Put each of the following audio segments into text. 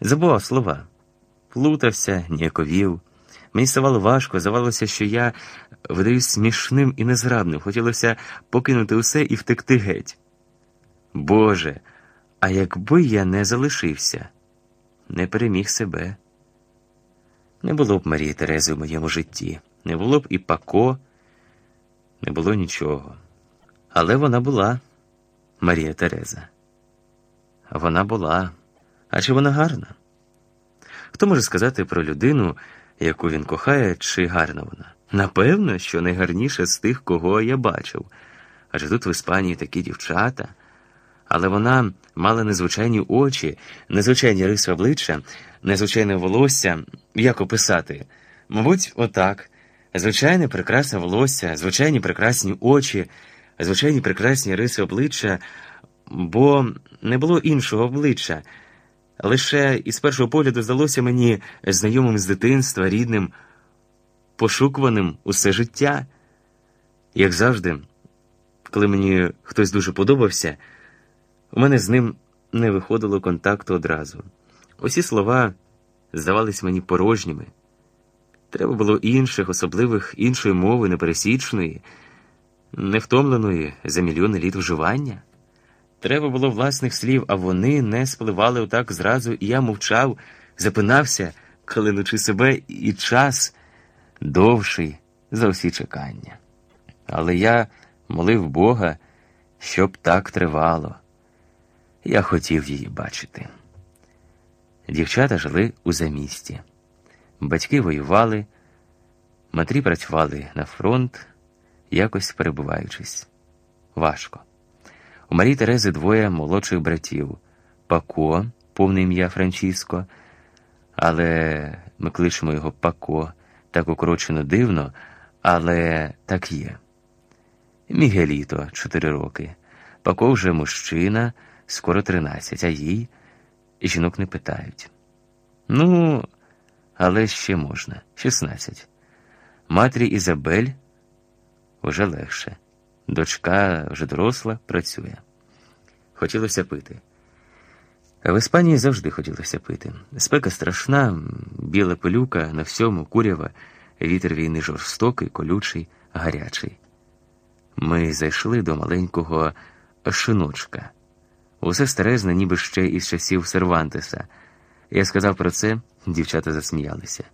Забував слова, плутався, ніяковів. Мені ставало важко, здавалося, що я видаюсь смішним і незграбним. Хотілося покинути усе і втекти геть. Боже, а якби я не залишився, не переміг себе. Не було б Марії Терези в моєму житті, не було б і Пако, не було нічого. Але вона була, Марія Тереза. Вона була. А чи вона гарна? Хто може сказати про людину, яку він кохає, чи гарна вона? Напевно, що найгарніша з тих, кого я бачив. Адже тут в Іспанії такі дівчата. Але вона мала незвичайні очі, незвичайні риси обличчя, незвичайне волосся, як описати? Мабуть, отак. Звичайне прекрасне волосся, звичайні прекрасні очі, звичайні прекрасні риси обличчя, бо не було іншого обличчя. Лише із першого погляду здалося мені знайомим з дитинства, рідним, пошукуваним усе життя. Як завжди, коли мені хтось дуже подобався, у мене з ним не виходило контакту одразу. Усі слова здавались мені порожніми. Треба було інших, особливих іншої мови, непересічної, невтомленої за мільйони літ вживання. Треба було власних слів, а вони не спливали отак зразу, і я мовчав, запинався, клинучи себе, і час довший за всі чекання. Але я молив Бога, щоб так тривало. Я хотів її бачити. Дівчата жили у замісті. Батьки воювали, матері працювали на фронт, якось перебуваючись. Важко. У Марії Терези двоє молодших братів Пако, повне ім'я Франчіско, але ми кличемо його Пако, так укорочено дивно, але так є. Мігеліто, чотири роки. Пако вже мужчина, скоро тринадцять, а їй жінок не питають. Ну, але ще можна, шістнадцять. Матері Ізабель уже легше. Дочка вже доросла, працює. Хотілося пити. В Іспанії завжди хотілося пити. Спека страшна, біла пилюка на всьому, курява, вітер війни жорстокий, колючий, гарячий. Ми зайшли до маленького шиночка. Усе старезне, ніби ще із часів Сервантеса. Я сказав про це, дівчата засміялися.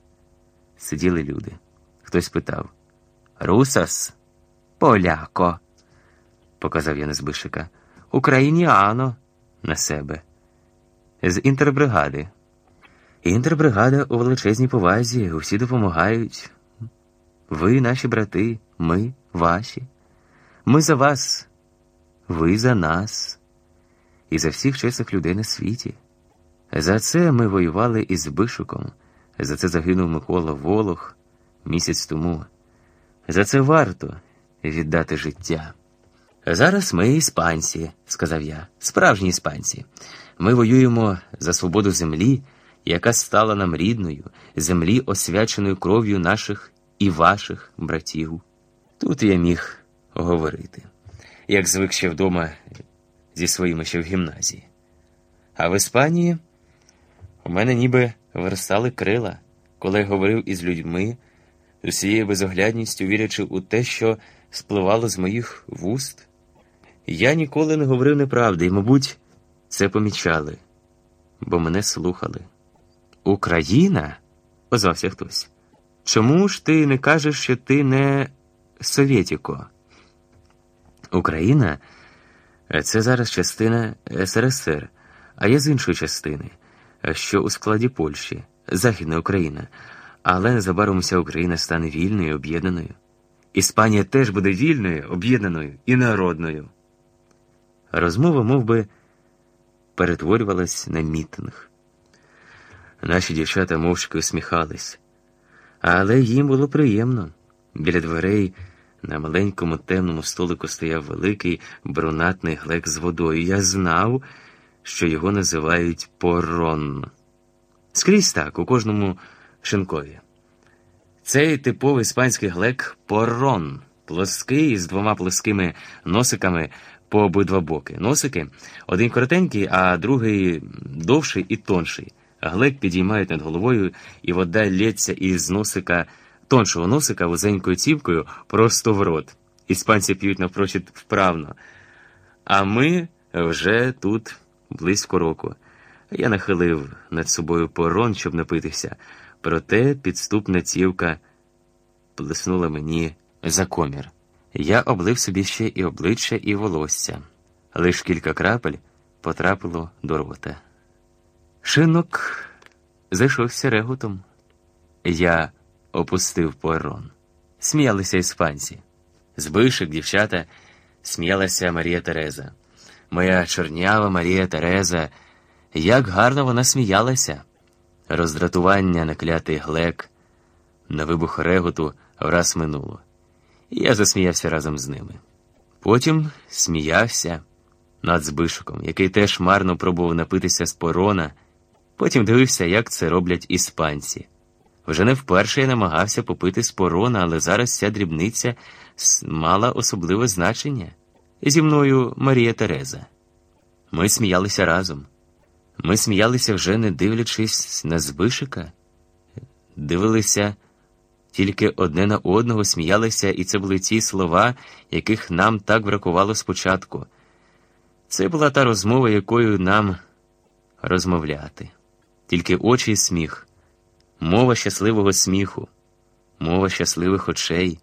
Сиділи люди. Хтось питав Русас? Поляко, показав я на Збишика. Україніано на себе. З інтербригади. Інтербригада у величезній повазі, усі допомагають. Ви наші брати, ми ваші. Ми за вас, ви за нас і за всіх чесних людей на світі. За це ми воювали із Бишуком, за це загинув Микола Волох місяць тому. За це варто віддати життя. Зараз ми іспанці, сказав я, справжні іспанці. Ми воюємо за свободу землі, яка стала нам рідною, землі, освяченою кров'ю наших і ваших братів. Тут я міг говорити, як звик ще вдома зі своїми ще в гімназії. А в Іспанії у мене ніби виростали крила, коли я говорив із людьми з усією безоглядністю, вірячи у те, що спливало з моїх вуст. Я ніколи не говорив неправди, і, мабуть, це помічали, бо мене слухали. Україна? озвався хтось. Чому ж ти не кажеш, що ти не Совєтіко? Україна це зараз частина СРСР, а я з іншої частини, що у складі Польщі, Західна Україна, але незабаром вся Україна стане вільною, об'єднаною. Іспанія теж буде вільною, об'єднаною і народною. Розмова мов би, перетворювалась на мітинг. Наші дівчата мовчки усміхались, але їм було приємно. Біля дверей на маленькому темному столику стояв великий брунатний глек з водою. Я знав, що його називають порон. Скрізь так, у кожному шинкові. Цей типовий іспанський глек порон, плоский з двома плоскими носиками по обидва боки. Носики один коротенький, а другий довший і тонший. Глек підіймають над головою, і вода лється із носика, тоншого носика вузенькою цівкою просто в рот. Іспанці п'ють напрочуд вправно. А ми вже тут близько року. Я нахилив над собою порон, щоб напитися, проте підступна цівка плеснула мені за комір. Я облив собі ще і обличчя, і волосся. Лиш кілька крапель потрапило до рота. Шинок зайшовся реготом. Я опустив порон. Сміялися іспанці. Збишек, дівчата, сміялася Марія Тереза. Моя чорнява Марія Тереза, як гарно вона сміялася. Роздратування на клятий глек, на вибух реготу враз минуло. І я засміявся разом з ними. Потім сміявся над Збишиком, який теж марно пробував напитися з порона, потім дивився, як це роблять іспанці. Вже не вперше я намагався попити з порона, але зараз ця дрібниця мала особливе значення. Зі мною Марія Тереза. Ми сміялися разом. Ми сміялися вже не дивлячись на Збишика, дивилися тільки одне на одного, сміялися, і це були ті слова, яких нам так бракувало спочатку. Це була та розмова, якою нам розмовляти, тільки очі і сміх, мова щасливого сміху, мова щасливих очей.